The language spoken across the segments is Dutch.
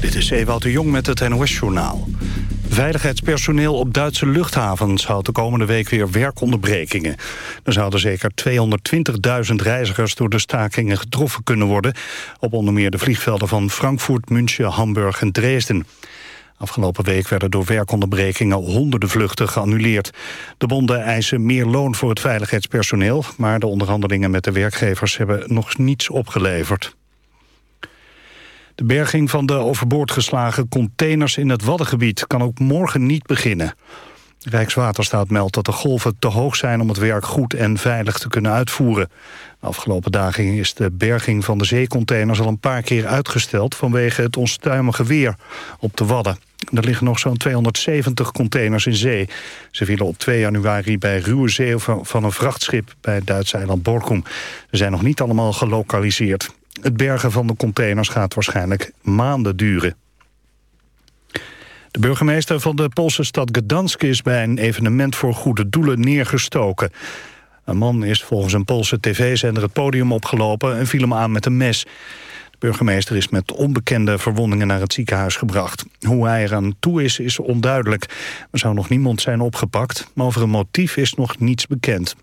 Dit is Ewout de Jong met het NOS-journaal. Veiligheidspersoneel op Duitse luchthavens houdt de komende week weer werkonderbrekingen. Er zouden zeker 220.000 reizigers door de stakingen getroffen kunnen worden... op onder meer de vliegvelden van Frankfurt, München, Hamburg en Dresden. Afgelopen week werden door werkonderbrekingen honderden vluchten geannuleerd. De bonden eisen meer loon voor het veiligheidspersoneel... maar de onderhandelingen met de werkgevers hebben nog niets opgeleverd. De berging van de overboord geslagen containers in het Waddengebied... kan ook morgen niet beginnen. Rijkswaterstaat meldt dat de golven te hoog zijn om het werk goed en veilig te kunnen uitvoeren. De afgelopen dagen is de berging van de zeecontainers al een paar keer uitgesteld vanwege het onstuimige weer op de Wadden. Er liggen nog zo'n 270 containers in zee. Ze vielen op 2 januari bij ruwe zee van een vrachtschip bij het Duitse eiland Borkum. Ze zijn nog niet allemaal gelokaliseerd. Het bergen van de containers gaat waarschijnlijk maanden duren. De burgemeester van de Poolse stad Gdansk is bij een evenement voor goede doelen neergestoken. Een man is volgens een Poolse tv-zender het podium opgelopen en viel hem aan met een mes. De burgemeester is met onbekende verwondingen naar het ziekenhuis gebracht. Hoe hij eraan toe is, is onduidelijk. Er zou nog niemand zijn opgepakt, maar over een motief is nog niets bekend.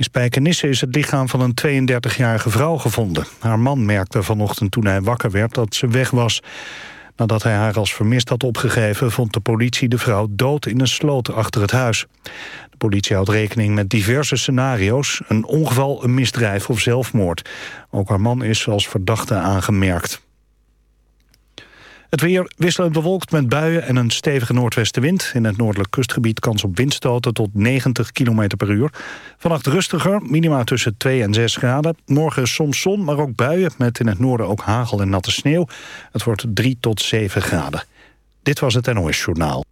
In Spijkenisse is het lichaam van een 32-jarige vrouw gevonden. Haar man merkte vanochtend toen hij wakker werd dat ze weg was. Nadat hij haar als vermist had opgegeven... vond de politie de vrouw dood in een sloot achter het huis. De politie houdt rekening met diverse scenario's. Een ongeval, een misdrijf of zelfmoord. Ook haar man is als verdachte aangemerkt. Het weer wisselend bewolkt met buien en een stevige noordwestenwind. In het noordelijk kustgebied kans op windstoten tot 90 km per uur. Vannacht rustiger, minima tussen 2 en 6 graden. Morgen soms zon, maar ook buien met in het noorden ook hagel en natte sneeuw. Het wordt 3 tot 7 graden. Dit was het NOS Journaal.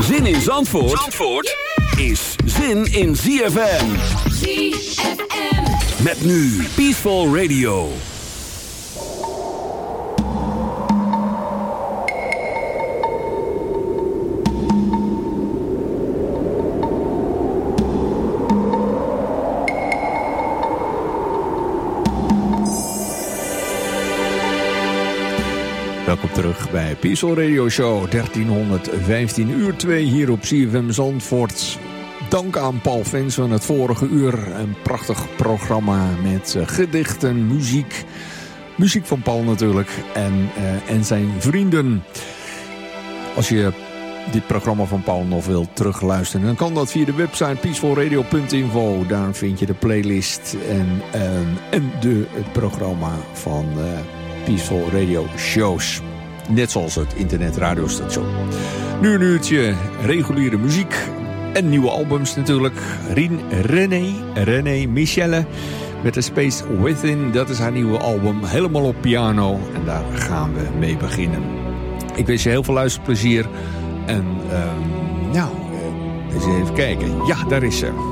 Zin in Zandvoort, Zandvoort is zin in ZFM. ZFM. Met nu Peaceful Radio. Welkom terug bij Peaceful Radio Show 1315 uur 2 hier op CFM Zandvoort. Dank aan Paul Vens van het vorige uur. Een prachtig programma met uh, gedichten, muziek. Muziek van Paul natuurlijk. En, uh, en zijn vrienden. Als je dit programma van Paul nog wilt terugluisteren... dan kan dat via de website peacefulradio.info. Daar vind je de playlist en, uh, en de, het programma van Peaceful Radio Shows. Net zoals het internetradiostation. Nu een uurtje reguliere muziek en nieuwe albums natuurlijk. Rien René, René Michelle met The Space Within. Dat is haar nieuwe album, helemaal op piano. En daar gaan we mee beginnen. Ik wens je heel veel luisterplezier. En um, nou, eens even kijken. Ja, daar is ze.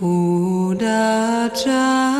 无的战。